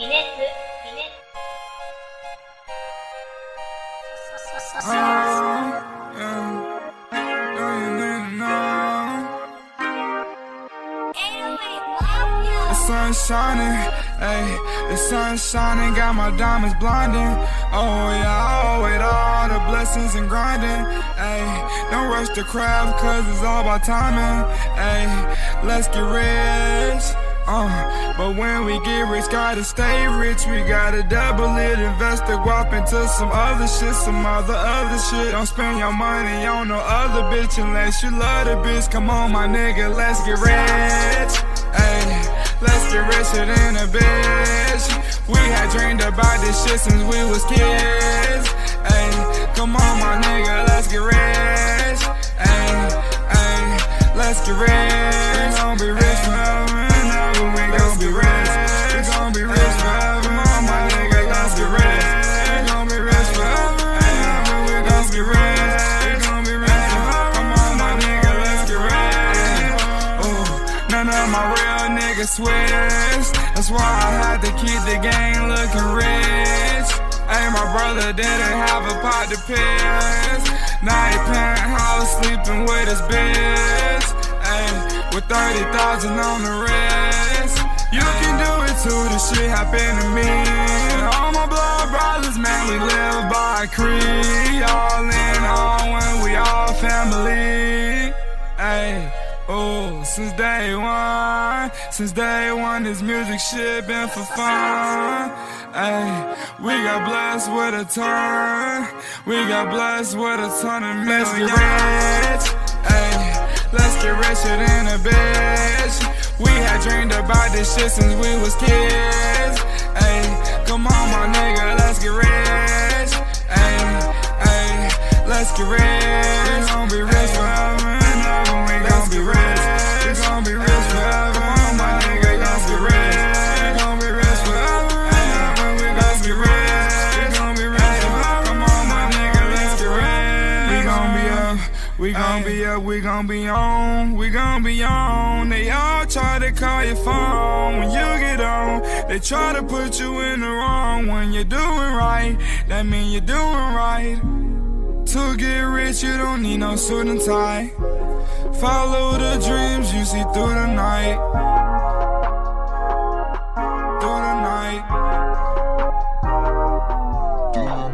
微热微热 The sun shining, ayy, the sun shining, got my diamonds blinding. Oh yeah, I owe it all the blessings and grinding. Ayy, don't rush the craft, cause it's all about timing. Ayy, let's get rich. Uh, but when we get rich, gotta stay rich. We gotta double it, invest the guap into some other shit, some other other shit. Don't spend your money on no other bitch unless you love the bitch. Come on, my nigga, let's get rich. Ayy, let's get richer than a bitch. We had dreamed about this shit since we was kids. Ayy, come on, my nigga, let's get rich. Ayy, ayy, let's get rich. My real niggas switch. That's why I had to keep the game looking rich. Hey, my brother didn't have a pot to piss. Now he penthouse sleeping with his bitch. Hey, with 30,000 on the wrist. You can do it too, this shit happened to me. All my blood brothers, man, we live by a creed. All in all when we all family. Hey. Oh, since day one, since day one, this music shit been for fun. Ay, we got blessed with a ton. We got blessed with a ton of millions. Let's get rich. Ay, let's get richer than a bitch. We had dreamed about this shit since we was kids. Ay, come on, my nigga, let's get rich. Ay, ay, let's get rich. We gon' be rich gon' be uh, up. We gon' be up, we gon' be on, we gon' be on. They all try to call your phone when you get on. They try to put you in the wrong when you're doing right. That mean you're doing right. To get rich, you don't need no suit and tie. Follow the dreams you see through the night. Through the night.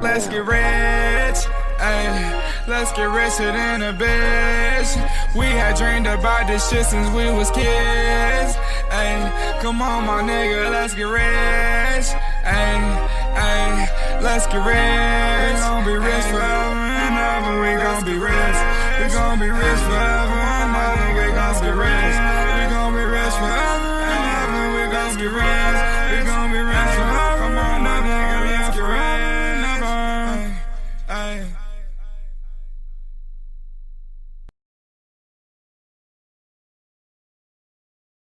Let's get rich. Ayy, Let's get rested in a bitch. We had dreamed about this shit since we was kids. Ayy, come on, my nigga, let's get rich. Ayy, ayy, let's get rich. We gon' be rich forever and ever. We gon' be rich. We gon' be rich forever and ever. We gon' be rich. We gon' be rich forever and ever. We gon' be rich.